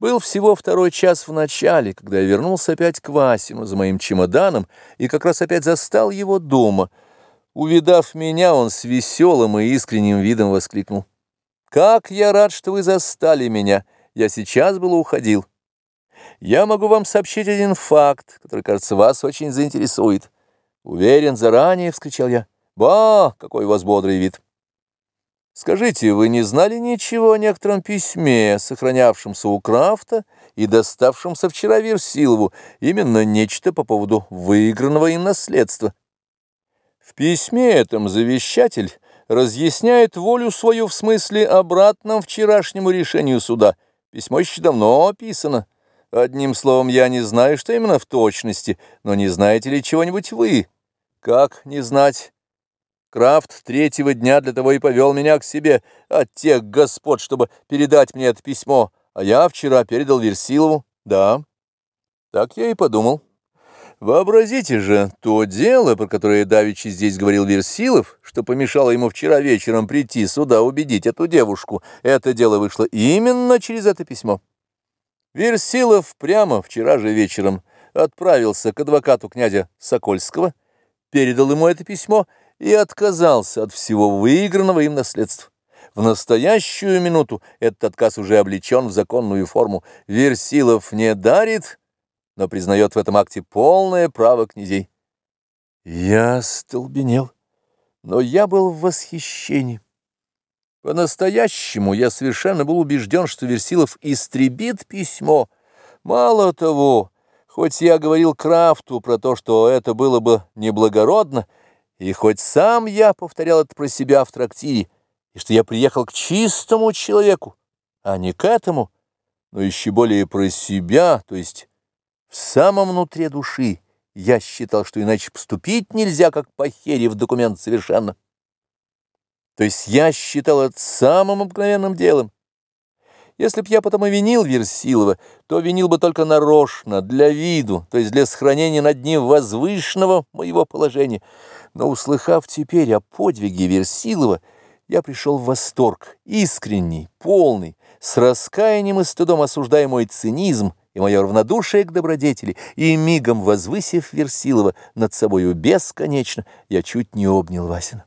Был всего второй час в начале, когда я вернулся опять к Васину за моим чемоданом и как раз опять застал его дома. Увидав меня, он с веселым и искренним видом воскликнул. «Как я рад, что вы застали меня! Я сейчас было уходил. Я могу вам сообщить один факт, который, кажется, вас очень заинтересует. Уверен заранее, — вскричал я. Ба, какой у вас бодрый вид! Скажите, вы не знали ничего о некотором письме, сохранявшемся у Крафта и доставшемся вчера Версилову, именно нечто по поводу выигранного им наследства? В письме этом завещатель разъясняет волю свою в смысле обратном вчерашнему решению суда. Письмо еще давно описано. Одним словом, я не знаю, что именно в точности, но не знаете ли чего-нибудь вы? Как не знать? Крафт третьего дня для того и повел меня к себе от тех господ, чтобы передать мне это письмо, а я вчера передал Версилову. Да, так я и подумал. Вообразите же, то дело, про которое Давичи здесь говорил Версилов, что помешало ему вчера вечером прийти сюда убедить эту девушку, это дело вышло именно через это письмо. Версилов прямо вчера же вечером отправился к адвокату князя Сокольского, передал ему это письмо и отказался от всего выигранного им наследства. В настоящую минуту этот отказ уже облечен в законную форму. Версилов не дарит, но признает в этом акте полное право князей. Я столбенел, но я был в восхищении. По-настоящему я совершенно был убежден, что Версилов истребит письмо. Мало того, хоть я говорил Крафту про то, что это было бы неблагородно, и хоть сам я повторял это про себя в трактире, и что я приехал к чистому человеку, а не к этому, но еще более про себя, то есть в самом внутри души, я считал, что иначе поступить нельзя, как похерив документ совершенно. То есть я считал это самым обыкновенным делом. Если б я потом и винил Версилова, то винил бы только нарочно, для виду, то есть для сохранения над ним возвышенного моего положения. Но, услыхав теперь о подвиге Версилова, я пришел в восторг, искренний, полный, с раскаянием и стыдом осуждая мой цинизм и мое равнодушие к добродетели, и мигом возвысив Версилова над собою бесконечно, я чуть не обнял Васина.